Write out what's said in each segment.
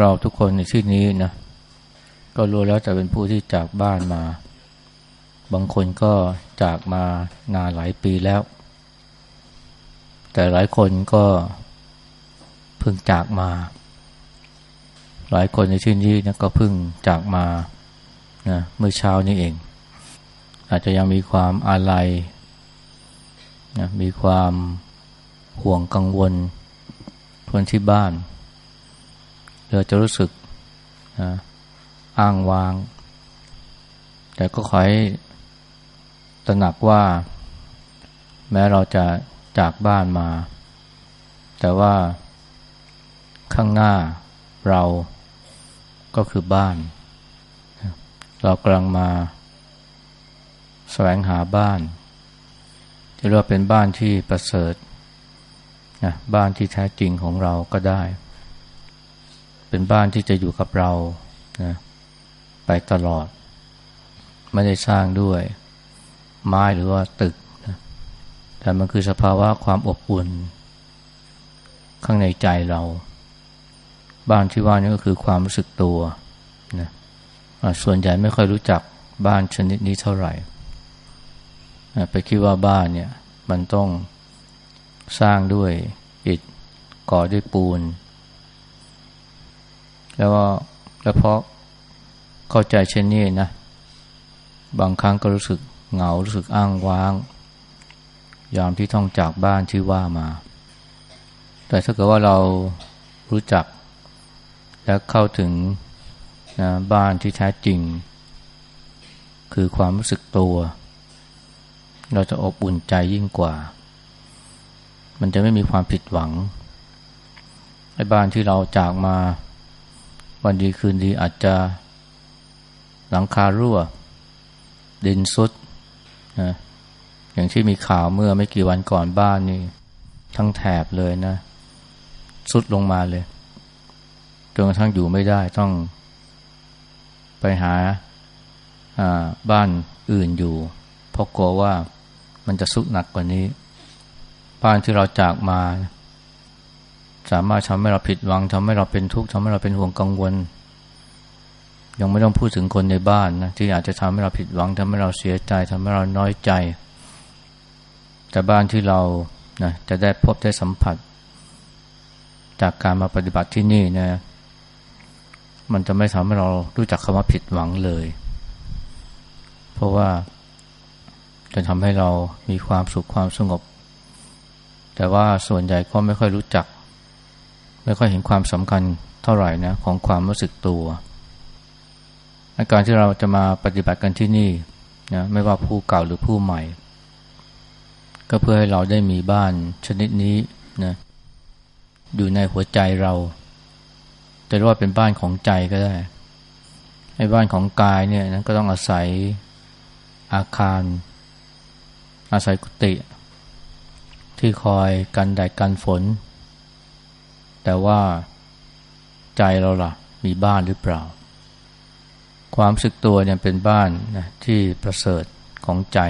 เราทุกคนในที่นี้นะก็รู้แล้วจะเป็นผู้ที่จากบ้านมา บางคนก็จากมานานหลายปีแล้ว แต่หลายคนก็เพิ่งจากมา หลายคนในที่นี้นะก็เพิ่งจากมานะเมื่อเช้านี้เอง อาจจะยังมีความอาลัยนะมีความห่วงกังวลคนที่บ้าน เราจะรู้สึกอ้างวาง แต่ก็ขอให้ตระหนักว่า แม้เราจะจากบ้านมา แต่ว่าข้างหน้าเราก็คือบ้าน เรากำลังมาแสวงหาบ้านจะเรียกว่าเป็นบ้านที่ประเสริฐนะบ้านที่แท้จริงของเราก็ได้ เป็นบ้านที่จะอยู่กับเรานะไปตลอด ไม่ได้สร้างด้วย ไม้หรือว่าตึกนะแต่มันคือสภาวะความอบอุ่น ข้างในใจเรา บ้านที่ว่านี่ก็คือความรู้สึกตัวนะส่วนใหญ่ไม่ค่อยรู้จักบ้านชนิดนี้เท่าไหร่ ไปคิดว่าบ้านเนี่ย มันต้องสร้างด้วยอิฐก่อด้วยปูน แล้วก็แล้วเพราะเข้าใจเช่นนี้นะ บางครั้งก็รู้สึกเหงารู้สึกอ้างว้าง ยามที่ต้องจากบ้านที่ว่ามา แต่ถ้าเกิดว่าเรารู้จัก และเข้าถึงนะบ้านที่แท้จริง คือความรู้สึกตัว เราจะอบอุ่นใจยิ่งกว่า มันจะไม่มีความผิดหวังไอ้บ้านที่เราจากมา วันดีคืนดีอาจจะหลังคารั่ว ดินซุดนะอย่างที่มีข่าวเมื่อไม่กี่วันก่อนบ้านนี่ ทั้งแถบเลยนะสุดลงมาเลยจนกระทั่งอยู่ไม่ได้ต้องไปหาบ้านอื่นอยู่ เพราะกลัวว่ามันจะสุดหนักกว่านี้ บ้านที่เราจากมา สามารถทำให้เราผิดหวังทำให้เราเป็นทุกข์ทำให้เราเป็นห่วงกังวล ยังไม่ต้องพูดถึงคนในบ้านนะที่อาจจะทำให้เราผิดหวังทำให้เราเสียใจทำให้เราน้อยใจ แต่บ้านที่เรานะจะได้พบได้สัมผัส จากการมาปฏิบัติที่นี่นะมันจะไม่ทำให้เรารู้จักคำว่าผิดหวังเลย เพราะว่าจะทำให้เรามีความสุขความสงบ แต่ว่าส่วนใหญ่ก็ไม่ค่อยรู้จัก ไม่ค่อยเห็นความสำคัญเท่าไหร่นะของความรู้สึกตัวอาการที่เราจะมาปฏิบัติกันที่นี่นะไม่ว่าผู้เก่าหรือผู้ใหม่ ก็เพื่อให้เราได้มีบ้านชนิดนี้นะอยู่ในหัวใจเราจะเรียกว่าเป็นบ้านของใจก็ได้ไอ้บ้านของกายเนี่ยนั้นก็ต้องอาศัยอาคาร อาศัยกุฏิที่คอยกันแดดกันฝน แต่ว่าใจเราล่ะ มีบ้านหรือเปล่า ความสึกตัวเนี่ยเป็นบ้านนะที่ประเสริฐของใจ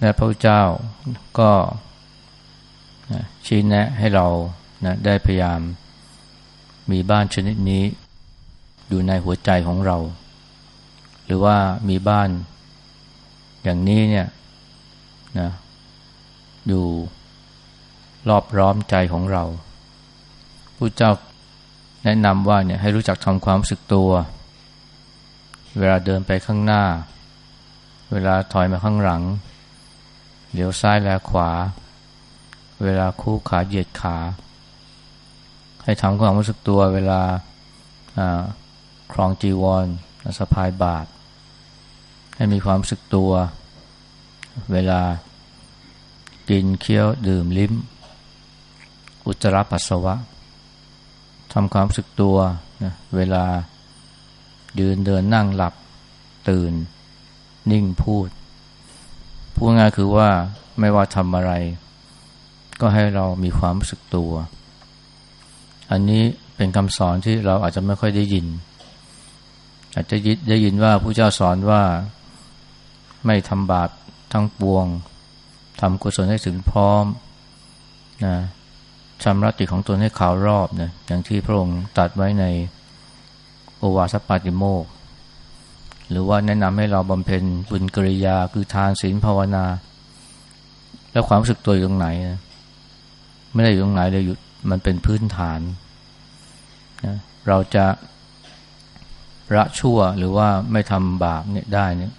และพระเจ้าก็นะชี้แนะให้เรานะได้พยายามมีบ้านชนิดนี้ อยู่ในหัวใจของเรา หรือว่ามีบ้านอย่างนี้เนี่ยนะอยู่รอบร้อมใจของเรา ผู้เจ้าแนะนำว่าเนี่ยให้รู้จักทำความรู้สึกตัว เวลาเดินไปข้างหน้า เวลาถอยมาข้างหลังเลี้ยวซ้ายแลขวา เวลาคู่ขาเหยียดขา ให้ทำความรู้สึกตัวเวลาครองจีวรสะพายบาท ให้มีความรู้สึกตัว เวลากินเคี้ยวดื่มลิ้ม อุจจาระปัสสาวะ ทำความสึกตัวนะเวลายืนเดินนั่งหลับตื่น นิ่งพูด พูดง่ายคือว่าไม่ว่าทำอะไร ก็ให้เรามีความรู้สึกตัว อันนี้เป็นคำสอนที่เราอาจจะไม่ค่อยได้ยิน อาจจะยิได้ยินว่าผู้เจ้าสอนว่าไม่ทำบาปทั้งปวงทำกุศลให้ถึงพร้อมนะ ชำระจิตของตนให้ขาวรอบนะอย่างที่พระองค์ตัดไว้ในโอวาสปาติโมก หรือว่าแนะนำให้เราบำเพ็ญบุญกิริยาคือทานศีลภาวนา แล้วความรู้สึกตัวอยู่ตรงไหนนะไม่ได้อยู่ตรงไหนเลยอยู่มันเป็นพื้นฐานนะเราจะละชั่วหรือว่าไม่ทำบาปเนี่ยได้เนี่ย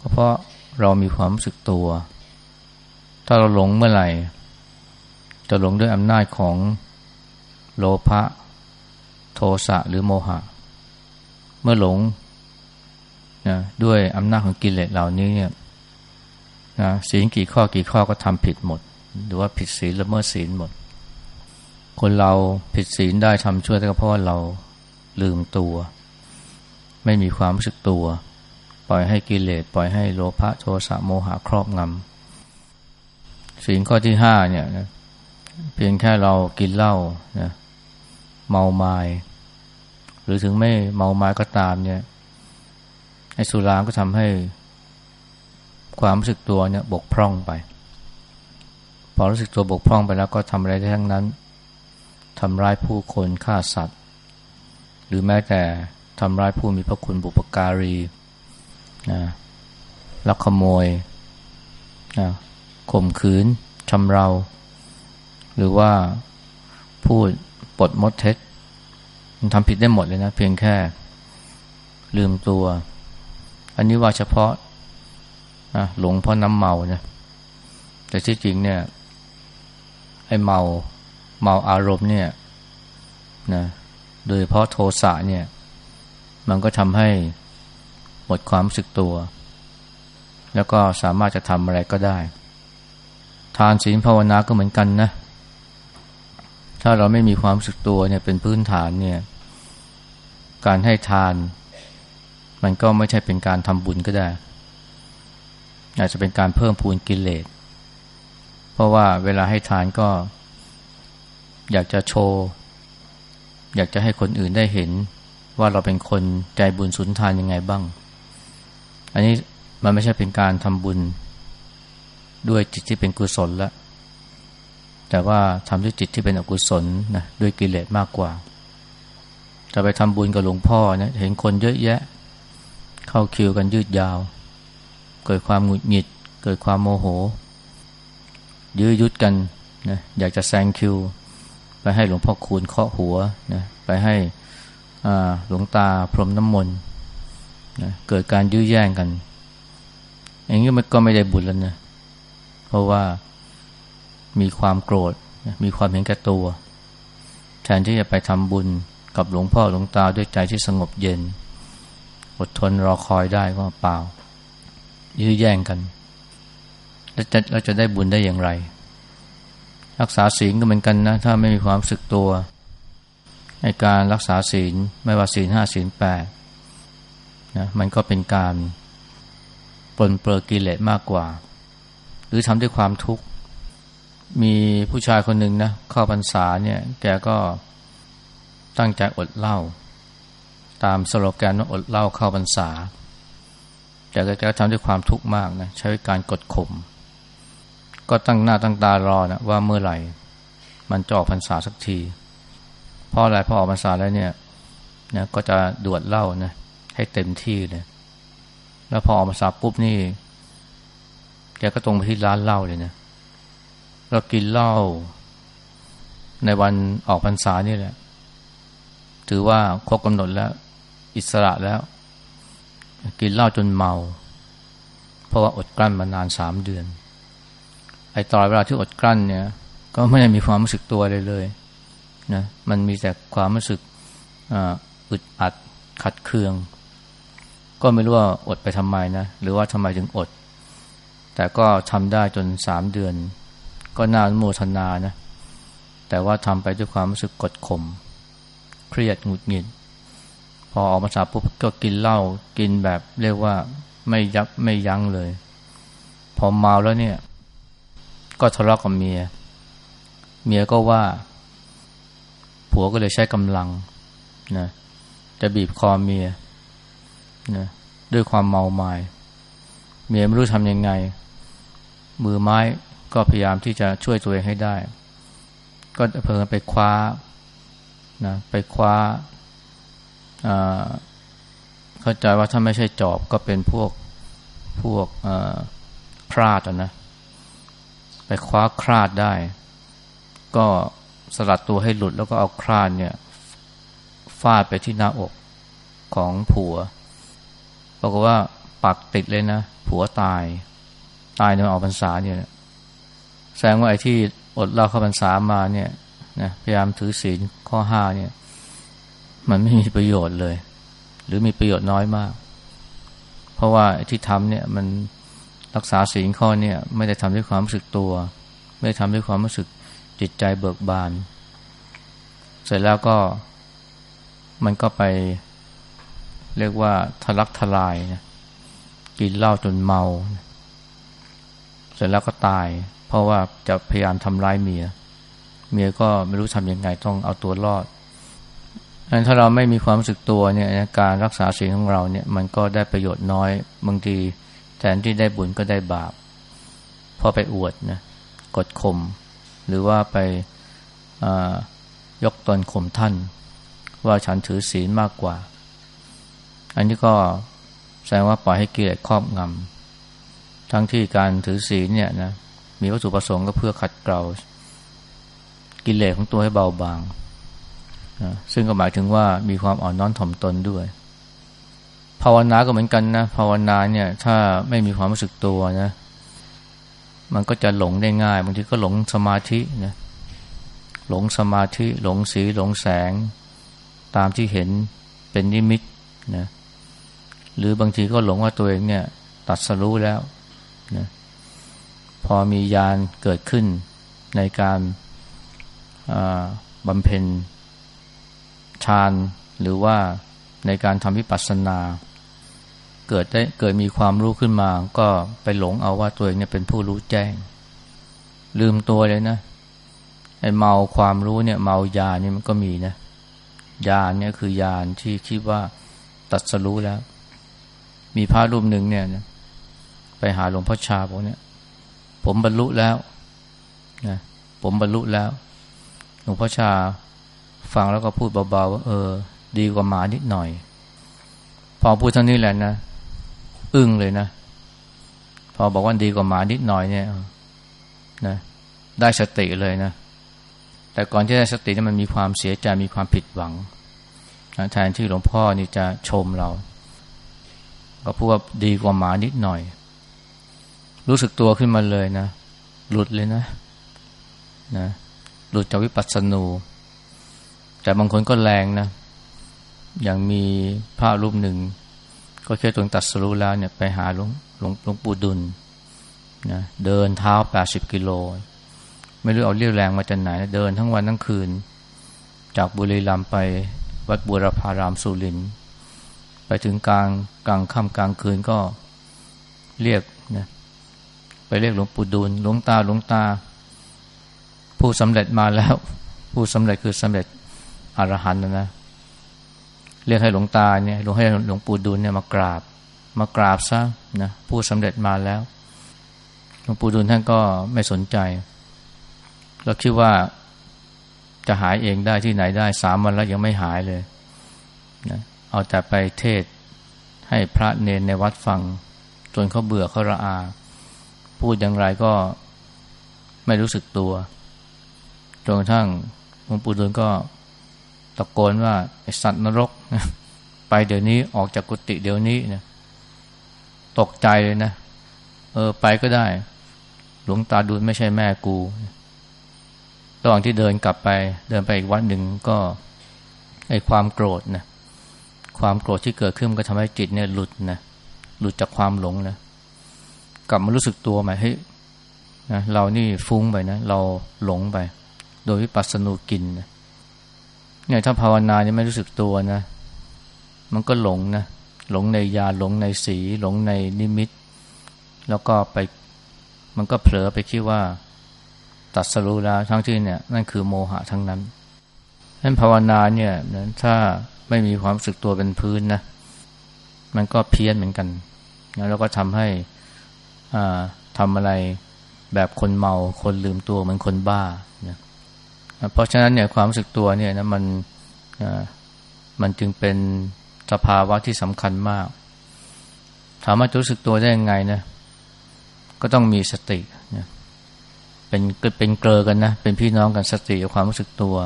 ก็เพราะเรามีความรู้สึกตัว ถ้าเราหลงเมื่อไหร่ จะหลงด้วยอำนาจของโลภะโทสะหรือโมหะ เมื่อหลงนะด้วยอำนาจของกิเลสเหล่านี้เนี่ยนะศีลกี่ข้อกี่ข้อก็ทำผิดหมด หรือว่าผิดศีลละเมิดศีลหมด คนเราผิดศีลได้ทำชั่วแต่ก็เพราะเราลืมตัว ไม่มีความรู้สึกตัว ปล่อยให้กิเลสปล่อยให้โลภะโทสะโมหะครอบงำศีลข้อที่ห้าเนี่ยนะ เพียงแค่เรากินเหล้านะเมาไมา้หรือถึงไม่เมาไม้ก็ตามเนี่ยไอ้สุราก็ทำให้ความรู้สึกตัวเนี่ยบกพร่องไป พอรู้สึกตัวบกพร่องไปแล้วก็ทำอะไรได้ทั้งนั้นทำร้ายผู้คนฆ่าสัตว์ หรือแม้แต่ทำร้ายผู้มีพระคุณบุปการีนะลักขโมยนะข่มขืนชำเรา หรือว่าพูดปดมดเท็จมันทำผิดได้หมดเลยนะ เพียงแค่ลืมตัว อันนี้ว่าเฉพาะนะหลงเพราะน้ำเมานะแต่ที่จริงเนี่ยไอ้เมาเมาอารมณ์เนี่ยนะโดยเพราะโทสะเนี่ย มันก็ทำให้หมดความรู้สึกตัว แล้วก็สามารถจะทำอะไรก็ได้ ทานศีลภาวนาก็เหมือนกันนะ ถ้าเราไม่มีความรู้สึกตัวเนี่ยเป็นพื้นฐานเนี่ย การให้ทาน มันก็ไม่ใช่เป็นการทำบุญก็ได้ อาจจะเป็นการเพิ่มพูนกิเลส เพราะว่าเวลาให้ทานก็ อยากจะโชว์ อยากจะให้คนอื่นได้เห็น ว่าเราเป็นคนใจบุญสุนทานยังไงบ้าง อันนี้มันไม่ใช่เป็นการทำบุญด้วยจิตที่เป็นกุศลละ แต่ว่าทำด้วยจิตที่เป็นอกุศลนะด้วยกิเลสมากกว่า จะไปทำบุญกับหลวงพ่อเนะเห็นคนเยอะแยะ เข้าคิวกันยืดยาว เกิดความหงุดหงิด เกิดความโมโห ยื้อยุดกันนะอยากจะแซงคิว ไปให้หลวงพ่อคูณเคาะหัวนะไปให้หลวงตาพรมน้ำมนต์นะเกิดการยื้อแย่งกันอย่างนี้มันก็ไม่ได้บุญแล้วนะเพราะว่า มีความโกรธ มีความเห็นแก่ตัว แทนที่จะไปทำบุญกับหลวงพ่อหลวงตาด้วยใจที่สงบเย็น อดทนรอคอยได้ก็เปล่า ยื้อแย่งกัน แล้วจะเราจะได้บุญได้อย่างไร รักษาศีลก็เหมือนกันนะ ถ้าไม่มีความสึกตัวในการรักษาศีลไม่ว่าศีลห้าศีลแปดนะมันก็เป็นการปลนเปลือกิเลสมากกว่า หรือทำด้วยความทุกข์ มีผู้ชายคนหนึ่งนะเข้าพรรษาเนี่ย แกก็ตั้งใจอดเหล้าตามสโลแกนว่าอดเหล้าเข้าพรรษา แต่แกก็ทำด้วยความทุกข์มากนะใช้การกดข่มก็ตั้งหน้าตั้งตารอนะว่าเมื่อไหร่ มันจะออกพรรษาสักทีเพราะอะไรพอออกพรรษาแล้วเนี่ยนะก็จะดวดเหล้านะให้เต็มที่เลยแล้วพอออกพรรษาปุ๊บนี่แกก็ตรงไปที่ร้านเหล้าเลยนะ เรากินเหล้าในวันออกพรรษานี่แหละ ถือว่าครบกำหนดแล้ว อิสระแล้ว กินเหล้าจนเมา เพราะว่าอดกลั้นมานานสามเดือน ไอ้ตอดเวลาที่อดกลั้นเนี่ย ก็ไม่ได้มีความรู้สึกตัวเลยเลยนะมันมีแต่ความรู้สึกอึดอัดขัดเคือง ก็ไม่รู้ว่าอดไปทำไมนะ หรือว่าทำไมถึงอด แต่ก็ทำได้จนสามเดือน ก็น่าโมทนานะแต่ว่าทำไปด้วยความรู้สึกกดข่มเครียดหงุดหงิด พอออกมาจากปุ๊บก็กินเหล้ากินแบบเรียกว่าไม่ยับไม่ยั้งเลย พอเมาแล้วเนี่ย ก็ทะเลาะกับเมีย เมียก็ว่า ผัวก็เลยใช้กำลังนะจะบีบคอเมียนะด้วยความเมาไมา้เมียไม่รู้ทำยังไง มือไม้ ก็พยายามที่จะช่วยตัวเองให้ได้ ก็เพลินไปคว้านะไปคว้าเข้าใจว่าถ้าไม่ใช่จอบก็เป็นพวกพวกคราดนะ ไปคว้าคราดได้ ก็สลัดตัวให้หลุดแล้วก็เอาคราดเนี่ยฟาดไปที่หน้าอกของผัวบอกว่าปักติดเลยนะ ผัวตาย ตายในออกพรรษาเนี่ย แสดงว่าไอ้ที่อดเล่าเข้าพรรษามาเนี่ยนะพยายามถือศีลข้อห้าเนี่ย มันไม่มีประโยชน์เลย หรือมีประโยชน์น้อยมาก เพราะว่าที่ทำเนี่ยมันรักษาศีลข้อเนี่ย ไม่ได้ทำด้วยความรู้สึกตัว ไม่ได้ทำด้วยความรู้สึกจิตใจเบิกบาน เสร็จแล้วก็มันก็ไป เรียกว่าทะลักทลายนะกินเหล้าจนเมาเสร็จแล้วก็ตาย เพราะว่าจะพยายามทำร้ายเมีย เมียก็ไม่รู้ทำยังไงต้องเอาตัวรอดอันถ้าเราไม่มีความรู้สึกตัวเนี่ยการรักษาศีลของเราเนี่ยมันก็ได้ประโยชน์น้อยบางทีแทนที่ได้บุญก็ได้บาปพอไปอวดนะกดข่มหรือว่าไปยกตนข่มท่าน ว่าฉันถือศีลมากกว่า อันนี้ก็แสดงว่าปล่อยให้กิเลสครอบงำ ทั้งที่การถือศีลเนี่ยนะมีวัตถุประสงค์ก็เพื่อขัดเกลากิเลสของตัวให้เบาบางนะซึ่งก็หมายถึงว่ามีความอ่อนน้อมถ่อมตนด้วย ภาวนาก็เหมือนกันนะภาวนาเนี่ย ถ้าไม่มีความรู้สึกตัวนะ มันก็จะหลงได้ง่ายบางทีก็หลงสมาธินะหลงสมาธิหลงสีหลงแสง ตามที่เห็นเป็นนิมิตนะหรือบางทีก็หลงว่าตัวเองเนี่ย ตัดสรู้แล้ว นะพอมียานเกิดขึ้นในการบำเพ็ญฌานหรือว่าในการทำวิปัสสนา เกิดได้เกิดมีความรู้ขึ้นมา ก็ไปหลงเอาว่าตัวเองเนี่ยเป็นผู้รู้แจ้ง ลืมตัวเลยนะไอ้เมาความรู้เนี่ย เมายานี่มันก็มีนะยาเนี่ยคือยานที่คิดว่าตัดสรู้แล้ว มีพระรูปหนึ่งเนี่ย ไปหาหลวงพ่อชาบอกเนี่ย ผมบรรลุแล้วนะผมบรรลุแล้ว หลวงพ่อชาฟังแล้วก็พูดเบาๆว่าเออ ดีกว่าหมานิดหน่อย พอพูดเท่านี้แหละนะอึ้งเลยนะ พอบอกว่าดีกว่าหมานิดหน่อยเนี่ยนะได้สติเลยนะ แต่ก่อนที่ได้สตินี่มันมีความเสียใจมีความผิดหวังแทนที่หลวงพ่อนี่จะชมเรา ก็พูดว่าดีกว่าหมานิดหน่อย รู้สึกตัวขึ้นมาเลยนะ หลุดเลยนะนะหลุดจากวิปัสสนู แต่บางคนก็แรงนะ อย่างมีพระรูปหนึ่ง ก็แค่ตรงตัดสรู้แล้วเนี่ยไปหาหลวงหลวงหลวงปู่ดุลนะเดินเท้าแปดสิบกิโล ไม่รู้เอาเรี่ยวแรงมาจากไหนเดินทั้งวันทั้งคืน จากบุรีรัมย์ไปวัดบุรพารามสุรินไปถึงกลางกลางค่ำกลางคืนก็เรียก ไปเรียกหลวงปู่ดูลหลวงตาหลวงตา ผู้สำเร็จมาแล้ว ผู้สำเร็จคือสำเร็จอรหันต์นะนะเรียกให้หลวงตาเนี่ยหลวงให้หลวงปู่ดูลเนี่ยมากราบ มากราบซะนะผู้สำเร็จมาแล้วหลวงปู่ดูลท่านก็ไม่สนใจเราคิดว่าจะหายเองได้ที่ไหนได้สามวันแล้วยังไม่หายเลยนะเอาแต่ไปเทศให้พระเนนในวัดฟังจนเขาเบื่อเขาระอา พูดอย่างไรก็ไม่รู้สึกตัวจนกระทั่งหลวงปู่ดูลก็ตะโกนว่าไอสัตว์นรกนะไปเดี๋ยวนี้ออกจากกุฏิเดี๋ยวนี้นะตกใจเลยนะเออไปก็ได้ หลวงตาดูลไม่ใช่แม่กูระหว่างที่เดินกลับไป เดินไปอีกวัดหนึ่งก็ไอ้ความโกรธนะความโกรธที่เกิดขึ้นก็ทำให้จิตเนี่ยหลุดนะหลุดจากความหลงนะ กลับมารู้สึกตัวใหม่เฮ้ยนะเรานี่ฟุ้งไปนะ เราหลงไป โดยวิปัสสนูกินนะเนี่ยถ้าภาวนาเนี่ยไม่รู้สึกตัวนะ มันก็หลงนะ หลงในยาหลงในสี หลงในนิมิต แล้วก็ไปมันก็เผลอไปคิดว่า ตัดสรู้แล้วทั้งที่เนี่ย นั่นคือโมหะทั้งนั้นนั้นภาวนาเนี่ยถ้าไม่มีความรู้สึกตัวเป็นพื้นนะ มันก็เพี้ยนเหมือนกัน แล้วก็ทำให้ ทำอะไรแบบคนเมา คนลืมตัวเหมือนคนบ้านะเพราะฉะนั้นเนี่ยความรู้สึกตัวเนี่ยนะมันมันจึงเป็นสภาวะที่สำคัญมาก ถามว่าจะรู้สึกตัวได้ยังไงนะ ก็ต้องมีสตินะเป็นเป็นเกลอกันนะ เป็นพี่น้องกันสติกับความรู้สึกตัว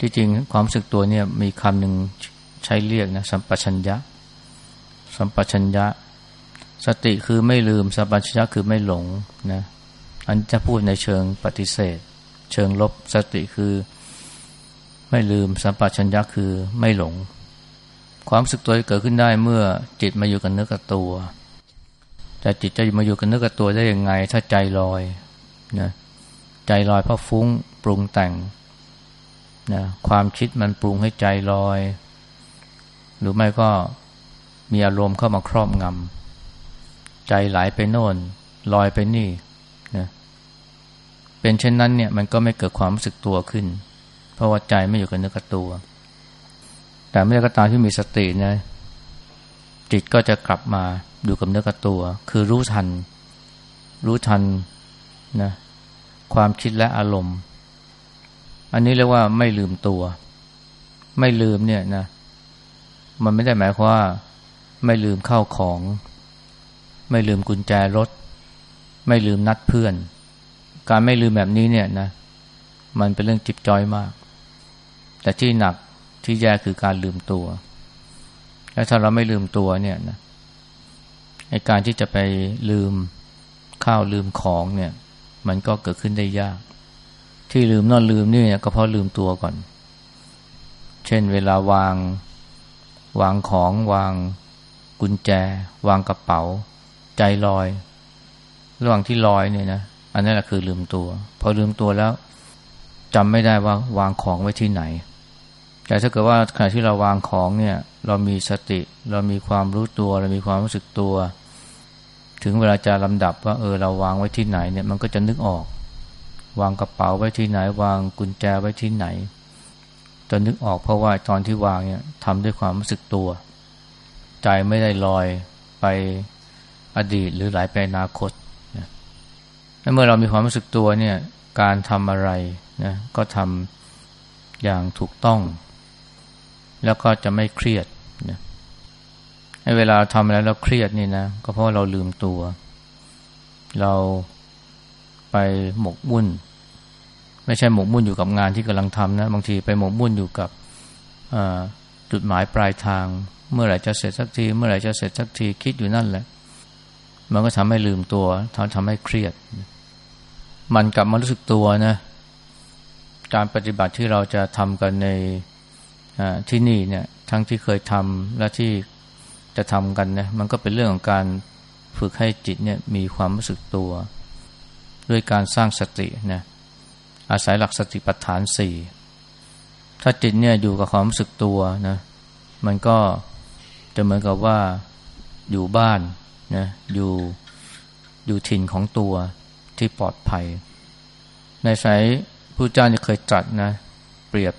ที่จริงความรู้สึกตัวเนี่ยมีคำหนึ่งใช้เรียกนะสัมปชัญญะ สัมปชัญญะ สติคือไม่ลืมสัมปชัญญะคือไม่หลงนะอันจะพูดในเชิงปฏิเสธ เชิงลบสติคือ ไม่ลืมสัมปชัญญะคือไม่หลง ความสึกตัวเกิดขึ้นได้เมื่อจิตมาอยู่กับเนื้อกับตัวแต่จิตจะมาอยู่กับเนื้อกับตัวได้ยังไง ถ้าใจลอยนะใจลอยเพราะฟุ้งปรุงแต่งนะความคิดมันปรุงให้ใจลอย หรือไม่ก็มีอารมณ์เข้ามาครอบงำ ใจไหลไปโน่นลอยไปนี่นะเป็นเช่นนั้นเนี่ยมันก็ไม่เกิดความรู้สึกตัวขึ้น เพราะว่าใจไม่อยู่กับเนื้อกับตัว แต่เมื่อก็ตามที่มีสตินะจิตก็จะกลับมาอยู่กับเนื้อกับตัว คือรู้ทัน รู้ทันนะความคิดและอารมณ์ อันนี้เรียกว่าไม่ลืมตัว ไม่ลืมเนี่ยนะ มันไม่ได้หมายความว่า ไม่ลืมเข้าของ ไม่ลืมกุญแจรถ ไม่ลืมนัดเพื่อน การไม่ลืมแบบนี้เนี่ยนะมันเป็นเรื่องจิบจอยมาก แต่ที่หนักที่แย่คือการลืมตัว แล้วถ้าเราไม่ลืมตัวเนี่ยนะไอการที่จะไปลืมข้าวลืมของเนี่ย มันก็เกิดขึ้นได้ยาก ที่ลืมนอนลืมนี่เนี่ยก็เพราะลืมตัวก่อน เช่นเวลาวาง วางของวางกุญแจ วางกระเป๋า ใจลอย ระหว่างที่ลอยเนี่ยนะอันนั้นแหละคือลืมตัว พอลืมตัวแล้วจำไม่ได้ว่าวางของไว้ที่ไหน แต่ถ้าเกิดว่าขณะที่เราวางของเนี่ย เรามีสติ เรามีความรู้ตัว เรามีความรู้สึกตัว ถึงเวลาจะลำดับว่าเออเราวางไว้ที่ไหนเนี่ย มันก็จะนึกออก วางกระเป๋าไว้ที่ไหน วางกุญแจไว้ที่ไหนจะนึกออกเพราะว่าตอนที่วางเนี่ยทำด้วยความรู้สึกตัว ใจไม่ได้ลอยไป อดีตหรือไหลไปอนาคตนะเมื่อเรามีความรู้สึกตัวเนี่ยการทำอะไรนะก็ทำอย่างถูกต้อง แล้วก็จะไม่เครียดนะเวลาทำอะไรเราเครียดนี่นะก็เพราะเราลืมตัว เราไปหมกมุ่น ไม่ใช่หมกมุ่นอยู่กับงานที่กำลังทำนะ บางทีไปหมกมุ่นอยู่กับจุดหมายปลายทาง เมื่อไหร่จะเสร็จสักที เมื่อไหร่จะเสร็จสักทีคิดอยู่นั่นแหละ มันก็ทำให้ลืมตัวทำทำให้เครียด มันกลับมารู้สึกตัวนะ การปฏิบัติที่เราจะทำกันในที่นี่เนี่ย ทั้งที่เคยทำและที่จะทำกันนะมันก็เป็นเรื่องของการฝึกให้จิตเนี่ยมีความรู้สึกตัว ด้วยการสร้างสตินะอาศัยหลักสติปัฏฐานสี่ถ้าจิตเนี่ยอยู่กับความรู้สึกตัวนะมันก็จะเหมือนกับว่าอยู่บ้าน นะอยู่อยู่ถิ่นของตัวที่ปลอดภัย ในสายผู้เจ้าเคยตรัสนะเปรียบ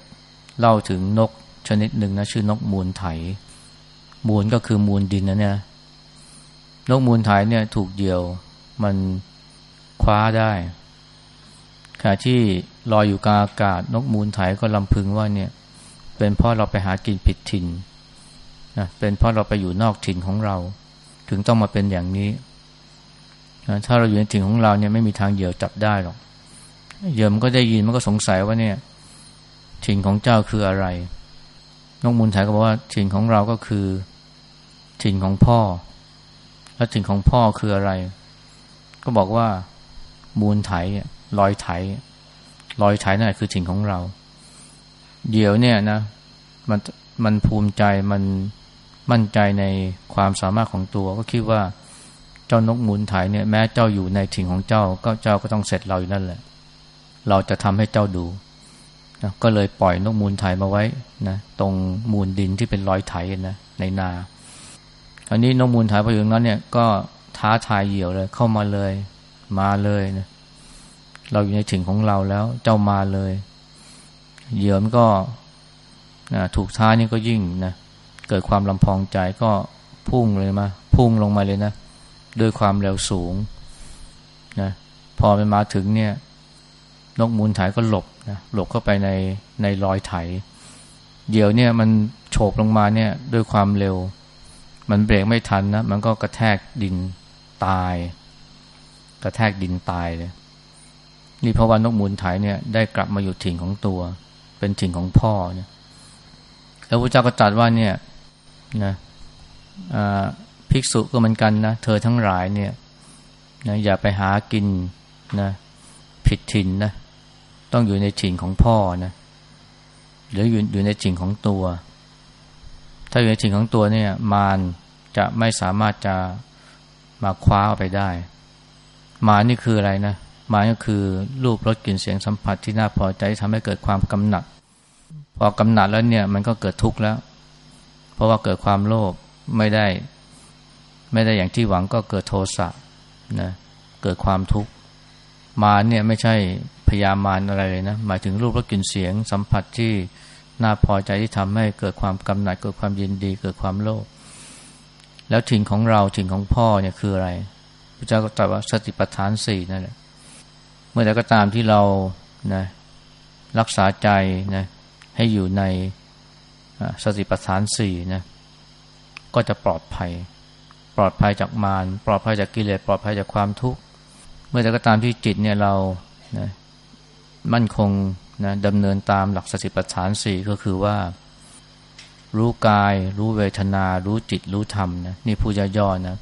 เล่าถึงนกชนิดหนึ่งนะชื่อนกมูลไถ มูลก็คือมูลดินนะเนี่ยนกมูลไทยเนี่ยถูกเดี่ยวมันคว้าได้ขณะที่ลอยอยู่กลางอากาศนกมูลไทยก็ลำพึงว่าเนี่ย เป็นเพราะเราไปหากินผิดถิ่นนะเป็นเพราะเราไปอยู่นอกถิ่นของเรา ถึงต้องมาเป็นอย่างนี้ ถ้าเราอยู่ในถิ่นของเราเนี่ยไม่มีทางเหยี่ยวจับได้หรอกเหยี่ยวมันก็ได้ยินมันก็สงสัยว่าเนี่ยถิ่นของเจ้าคืออะไรนกมูลไทยก็บอกว่าถิ่นของเราก็คือถิ่นของพ่อ แล้วถิ่นของพ่อคืออะไร ก็บอกว่ามูลไถลอยไถลอยไถนั่นแหละคือถิ่นของเรา เดี๋ยวเนี่ยนะ มันมันภูมิใจมัน มั่นใจในความสามารถของตัว ก็คิดว่าเจ้านกมูลไถเนี่ยแม้เจ้าอยู่ในถิ่นของเจ้าก็เจ้าก็ต้องเสร็จเราอยู่นั่นแหละ เราจะทำให้เจ้าดูนะก็เลยปล่อยนกมูลไถมาไว้นะตรงมูลดินที่เป็นรอยไถนะในนาอันนี้นกมูลถ่ายพออยู่นั้นเนี่ยก็ท้าทายเหยี่ยวเลย เข้ามาเลย มาเลยนะเราอยู่ในถิ่นของเราแล้ว เจ้ามาเลย เหยี่ยวมันก็นะถูกท้านี่ก็ยิ่งนะ เกิดความลำพองใจก็พุ่งเลยมา พุ่งลงมาเลยนะ ด้วยความเร็วสูงนะพอไปมาถึงเนี่ยนกมูลไถก็หลบนะหลบเข้าไปในในรอยไถ เดี๋ยวเนี่ยมันโฉบลงมาเนี่ยด้วยความเร็ว มันเบรกไม่ทันนะ มันก็กระแทกดินตาย กระแทกดินตายเลยนี่เพราะว่านกมูลไถเนี่ยได้กลับมาอยู่ถิ่นของตัว เป็นถิ่นของพ่อเนี่ยแล้วพระเจ้าก็ตรัสว่าเนี่ย นะภิกษุก็เหมือนกันนะเธอทั้งหลายเนี่ยนะอย่าไปหากินนะผิดถิ่นนะต้องอยู่ในถิ่นของพ่อนะหรืออยู่อยู่ในถิ่นของตัว ถ้าอยู่ในถิ่นของตัวเนี่ย มารจะไม่สามารถจะมาคว้าไปได้ มารนี่คืออะไรนะมารก็คือรูปรสกลิ่นเสียงสัมผัสที่น่าพอใจทำให้เกิดความกำหนัด พอกำหนัดแล้วเนี่ย มันก็เกิดทุกข์แล้ว เพราะว่าเกิดความโลภไม่ได้ ไม่ได้อย่างที่หวังก็เกิดโทสะนะเกิดความทุกข์มาเนี่ยไม่ใช่พยามารอะไรเลยนะหมายถึงรูปรสกลิ่นเสียง สัมผัสที่น่าพอใจที่ทำให้เกิดความกำหนัดเกิดความยินดี เกิดความโลภแล้วถิ่นของเราถิ่นของพ่อเนี่ยคืออะไรพระเจ้าก็ตรัสว่าสติปัฏฐานสี่นั่นแหละเมื่อใดก็ตามที่เรานะรักษาใจนะให้อยู่ใน สติปัฏฐานสี่นะก็จะปลอดภัย ปลอดภัยจากมารปลอดภัยจากกิเลสปลอดภัยจากความทุกข์เมื่อใดก็ตามที่จิตเนี่ยเรานะมั่นคงนะดำเนินตามหลักสติปัฏฐานสี่ก็คือว่า รู้กาย รู้เวทนา รู้จิตรู้ธรรมนะนี่พูดย่อๆนะ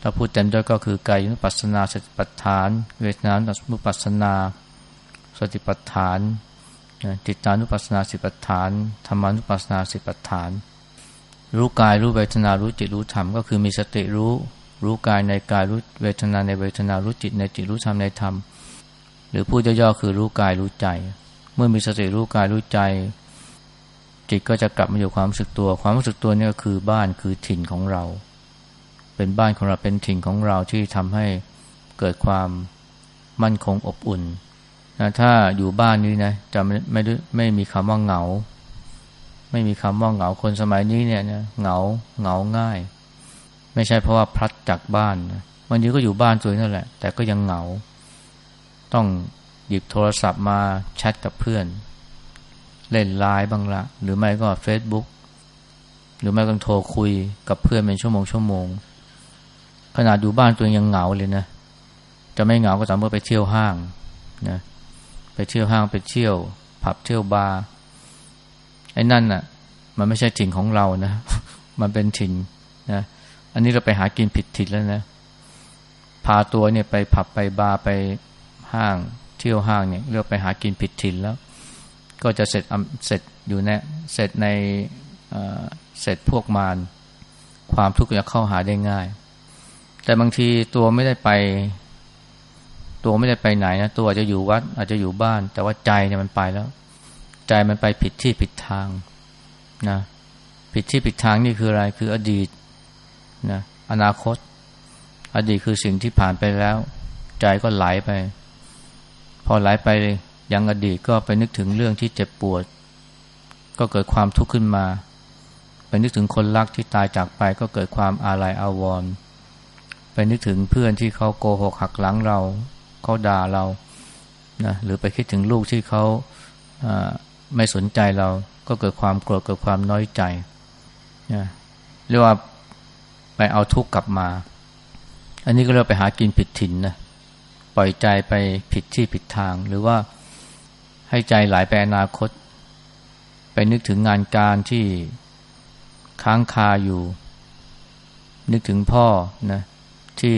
ถ้าพูดเต็มด้วยก็คือกายนุปัสสนาสติปัฏฐาน เวทนานุปัสสนา สติปัฏฐาน จิตานุปัสสนาสติปัฏฐานธรรมานุปัสสนาสติปัฏฐาน รู้กายรู้เวทนารู้จิตรู้ธรรมก็คือมีสติรู้ รู้กายในกายรู้เวทนาในเวทนารู้จิตในจิตรู้ธรรมในธรรม หรือพูดย่อๆคือรู้กายรู้ใจ เมื่อมีสติรู้กายรู้ใจ จิตก็จะกลับมาอยู่ความรู้สึกตัว ความรู้สึกตัวนี่ก็คือบ้านคือถิ่นของเรา เป็นบ้านของเราเป็นถิ่นของเราที่ทำให้เกิดความมั่นคงอบอุ่น นะถ้าอยู่บ้านนี้นะจะไม่ไม่ไม่มีคำว่าเหงา ไม่มีคำว่าเหงาคนสมัยนี้เนี่ยเหงาเหงาง่าย ไม่ใช่เพราะว่าพลัดจากบ้านนะวันนี้ก็อยู่บ้านตัวนั่นแหละ แต่ก็ยังเหงา ต้องหยิบโทรศัพท์มาแชทกับเพื่อน เล่นไลน์บ้างละหรือไม่ก็เฟซบุ๊กหรือไม่ก็โทรคุยกับเพื่อนเป็นชั่วโมงชั่วโมง ขนาดอยู่บ้านตัวยังเหงาเลยนะ จะไม่เหงาก็ต่อเมื่อไปเที่ยวห้างนะ ไปเที่ยวห้างไปเที่ยว ผับเที่ยวบาร์ไอ้นั่นน่ะ มันไม่ใช่ถิ่นของเรานะ มันเป็นถิ่นนะอันนี้เราไปหากินผิดทิศแล้วนะพาตัวเนี่ยไปผับไปบาร์ไปห้าง เที่ยวห้างเนี่ยเรียกไปหากินผิดถิ่นแล้ว ก็จะเสร็จเสร็จอยู่ในเสร็จในเสร็จพวกมารความทุกข์จะเข้าหาได้ง่าย แต่บางทีตัวไม่ได้ไป ตัวไม่ได้ไปไหนนะตัวอาจจะอยู่วัด อาจจะอยู่บ้าน แต่ว่าใจเนี่ยมันไปแล้ว ใจมันไปผิดที่ผิดทางนะผิดที่ผิดทางนี่คืออะไรคืออดีตนะอนาคต อดีตคือสิ่งที่ผ่านไปแล้ว ใจก็ไหลไป พอไหลไปยังอดีตก็ไปนึกถึงเรื่องที่เจ็บปวด ก็เกิดความทุกข์ขึ้นมาไปนึกถึงคนรักที่ตายจากไปก็เกิดความอาลัยอาวรณ์ไปนึกถึงเพื่อนที่เขาโกหกหักหลังเรา เขาด่าเรานะหรือไปคิดถึงลูกที่เขาไม่สนใจเราก็เกิดความโกรธเกิดความน้อยใจนะเรียกว่าไปเอาทุกข์กลับมา อันนี้ก็เราไปหากินผิดถิ่นนะปล่อยใจไปผิดที่ผิดทาง หรือว่าให้ใจไหลไปอนาคต ไปนึกถึงงานการที่ค้างคาอยู่ นึกถึงพ่อนะที่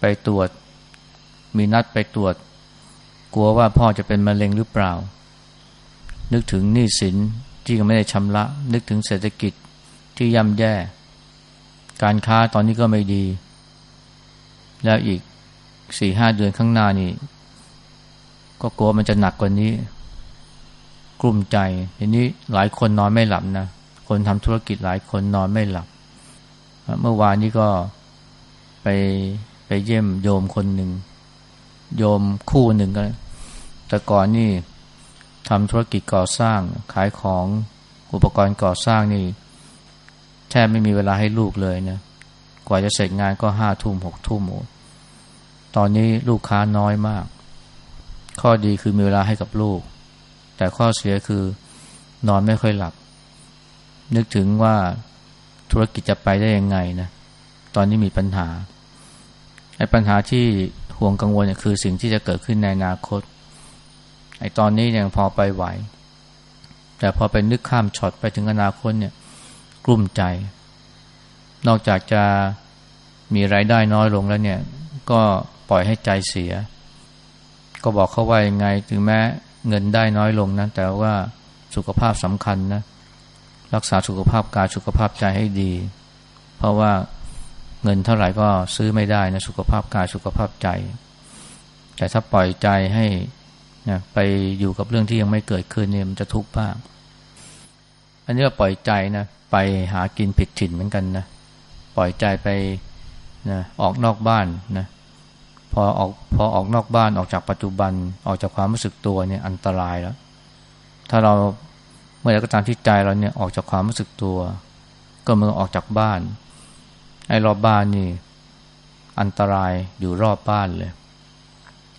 ไปตรวจ มีนัดไปตรวจ กลัวว่าพ่อจะเป็นมะเร็งหรือเปล่า นึกถึงหนี้สินที่ยังไม่ได้ชำระ นึกถึงเศรษฐกิจที่ย่ำแย่ การค้าตอนนี้ก็ไม่ดี แล้วอีกสี่ห้าเดือนข้างหน้านี่ ก็กลัวมันจะหนักกว่านี้ กลุ่มใจทีนี้หลายคนนอนไม่หลับนะคนทำธุรกิจหลายคนนอนไม่หลับ เมื่อวานนี้ก็ไปไปเยี่ยมโยมคนหนึ่ง โยมคู่หนึ่งก็แต่ก่อนนี่ทำธุรกิจก่อสร้าง ขายของอุปกรณ์ก่อสร้างนี่แทบไม่มีเวลาให้ลูกเลยนะกว่าจะเสร็จงานก็ห้าทุ่มหกทุ่มหมดตอนนี้ลูกค้าน้อยมาก ข้อดีคือมีเวลาให้กับลูก แต่ข้อเสียคือนอนไม่ค่อยหลับ นึกถึงว่าธุรกิจจะไปได้ยังไงนะตอนนี้มีปัญหาไอ้ปัญหาที่ ห่วงกังวลเนี่ยคือสิ่งที่จะเกิดขึ้นในอนาคตไอ้ตอนนี้ยังพอไปไหว แต่พอไปนึกข้ามช็อตไปถึงอนาคตเนี่ยกลุ้มใจ นอกจากจะมีรายได้น้อยลงแล้วเนี่ย ก็ปล่อยให้ใจเสีย ก็บอกเขาว่ายังไง ถึงแม้เงินได้น้อยลงนะแต่ว่าสุขภาพสำคัญนะรักษาสุขภาพกายสุขภาพใจให้ดี เพราะว่า เงินเท่าไหร่ก็ซื้อไม่ได้นะสุขภาพกายสุขภาพใจ แต่ถ้าปล่อยใจให้นะไปอยู่กับเรื่องที่ยังไม่เกิดขึ้นเนี่ยมันจะทุกข์บ้างอันนี้ก็ปล่อยใจนะไปหากินผิดถิ่นเหมือนกันนะปล่อยใจไปนะออกนอกบ้านนะพอออกพอออกนอกบ้านออกจากปัจจุบันออกจากความรู้สึกตัวเนี่ยอันตรายแล้ว ถ้าเราเมื่อไรก็ตามที่ใจเราเนี่ยออกจากความรู้สึกตัว ก็เมื่อออกจากบ้าน ไอ้รอบบ้านนี่ อันตรายอยู่รอบบ้านเลย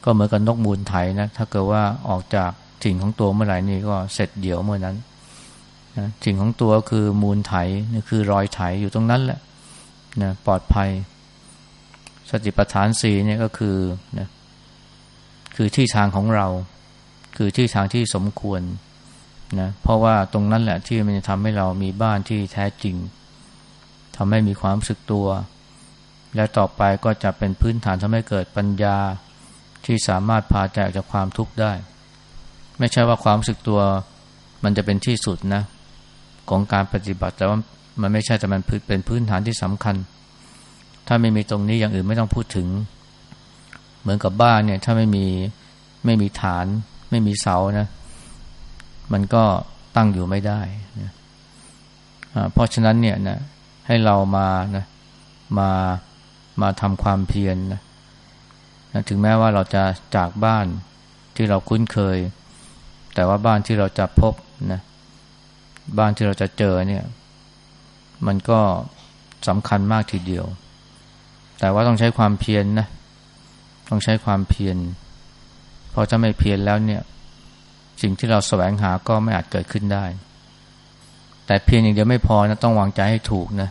ก็เหมือนกับนกมูลไถนะ ถ้าเกิดว่าออกจากถิ่นของตัวเมื่อไหร่นี่ก็เสร็จเดี่ยวเมื่อนั้นนะถิ่นของตัวคือมูลไถนี่คือรอยไถอยู่ตรงนั้นแหละนะปลอดภัย สติปัฏฐานสีเนี่ยก็คือนะคือที่ทางของเรา คือที่ทางที่สมควรนะเพราะว่าตรงนั้นแหละที่มันจะทำให้เรามีบ้านที่แท้จริงำให้มีความรู้สึกตัว และต่อไปก็จะเป็นพื้นฐานทำให้เกิดปัญญาที่สามารถพาใจออกจากความทุกข์ได้ ไม่ใช่ว่าความรู้สึกตัวมันจะเป็นที่สุดนะของการปฏิบัติแต่ว่ามันไม่ใช่แต่มันเป็นพื้นฐานที่สำคัญ ถ้าไม่มีตรงนี้อย่างอื่นไม่ต้องพูดถึง เหมือนกับบ้านเนี่ย ถ้าไม่มีไม่มีฐาน ไม่มีเสานะ มันก็ตั้งอยู่ไม่ได้นะเพราะฉะนั้นเนี่ยนะ ให้เรามานะมามาทำความเพียรนนะนะถึงแม้ว่าเราจะจากบ้านที่เราคุ้นเคย แต่ว่าบ้านที่เราจะพบนะบ้านที่เราจะเจอเนี่ย มันก็สำคัญมากทีเดียว แต่ว่าต้องใช้ความเพียรนนะต้องใช้ความเพียรเพราะถ้าไม่เพียรแล้วเนี่ย สิ่งที่เราแสวงหาก็ไม่อาจเกิดขึ้นได้ แต่เพียรอย่างเดียวไม่พอนะต้องวางใจให้ถูกนะ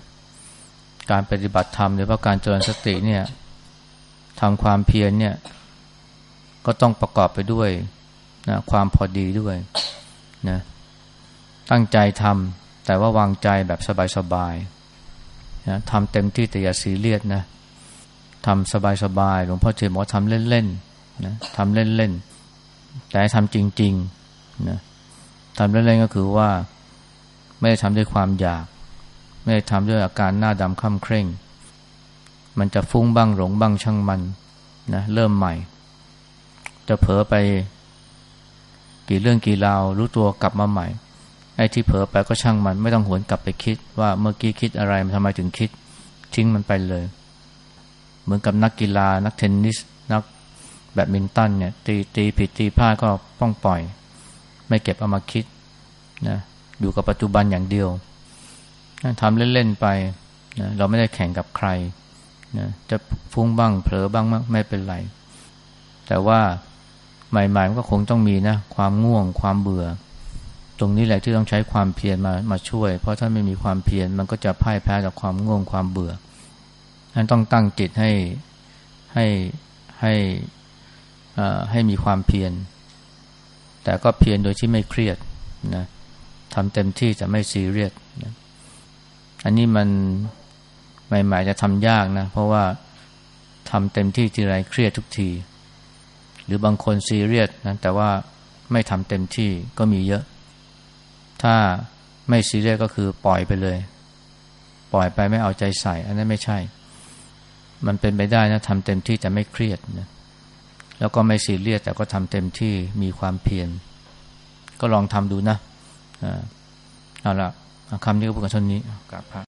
การปฏิบัติธรรมโดยเพราะการเจริญสติเนี่ยทำความเพียรเนี่ย ก็ต้องประกอบไปด้วยนะความพอดีด้วยนะตั้งใจทำแต่ว่าวางใจแบบสบายๆนะทำเต็มที่แต่อย่าซีเรียสนะทำสบายๆหลวงพ่อเทียบอกทำเล่นๆนะทำเล่นๆแต่ทำจริงๆนะทำเล่นๆก็คือว่า ไม่ได้ทำด้วยความอยาก ไม่ได้ทำด้วยอาการหน้าดำค่ำเคร่ง มันจะฟุ้งบ้างหลงบ้างช่างมันนะเริ่มใหม่ จะเผลอไป กี่เรื่องกี่ราวรู้ตัวกลับมาใหม่ไอ้ที่เผลอไปก็ช่างมัน ไม่ต้องหวนกลับไปคิด ว่าเมื่อกี้คิดอะไรทำไมถึงคิด ทิ้งมันไปเลย เหมือนกับนักกีฬา นักเทนนิสนักแบดมินตันเนี่ยตีตีผิดตีพลาดก็ต้องปล่อย ไม่เก็บเอามาคิดนะอยู่กับปัจจุบันอย่างเดียว ทำเล่น ๆ ไปนะเราไม่ได้แข่งกับใครนะจะฟุ้งบ้างเผลอบ้างไม่เป็นไร แต่ว่าใหม่ๆมันก็คงต้องมีนะ ความง่วงความเบื่อ ตรงนี้แหละที่ต้องใช้ความเพียรมามาช่วย เพราะถ้าไม่มีความเพียรมันก็จะพ่ายแพ้กับความง่วงความเบื่อนั้นต้องตั้งจิตให้ให้ให้ให้มีความเพียร แต่ก็เพียรโดยที่ไม่เครียดนะทำเต็มที่จะไม่ซีเรียสนะ อันนี้มันใหม่ ๆ จะทำยากนะ เพราะว่าทำเต็มที่ทีไรเครียดทุกที หรือบางคนซีเรียสนะแต่ว่าไม่ทำเต็มที่ก็มีเยอะ ถ้าไม่ซีเรียสก็คือปล่อยไปเลย ปล่อยไปไม่เอาใจใส่ อันนั้นไม่ใช่ มันเป็นไปได้นะทำเต็มที่แต่ไม่เครียดนะแล้วก็ไม่ซีเรียสแต่ก็ทำเต็มที่มีความเพียรก็ลองทำดูนะเอาละ คำนี้ก็พูดกับชนนี้กลับพระ